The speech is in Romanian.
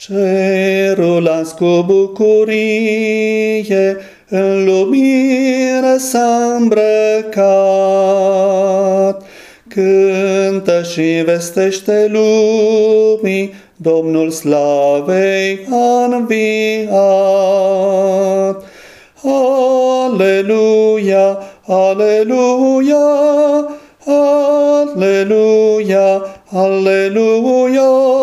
Cerul azi cu bucurie în lumină s-a îmbrăcat. Cântă și vestește lumii, Domnul slavei a înviat. Aleluia, aleluia, aleluia, aleluia.